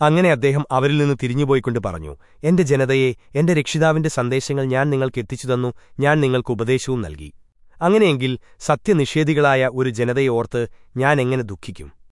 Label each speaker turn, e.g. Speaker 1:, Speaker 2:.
Speaker 1: അങ്ങനെ അദ്ദേഹം അവരിൽ നിന്ന് തിരിഞ്ഞുപോയിക്കൊണ്ട് പറഞ്ഞു എന്റെ ജനതയെ എന്റെ രക്ഷിതാവിന്റെ സന്ദേശങ്ങൾ ഞാൻ നിങ്ങൾക്ക് എത്തിച്ചു തന്നു ഞാൻ നിങ്ങൾക്ക് ഉപദേശവും നൽകി. അങ്ങനെയെങ്കിൽ സത്യനിഷേധികളായ ഒരു ജനതയോർത്ത് ഞാൻ എങ്ങനെ ദുഃഖിക്കും?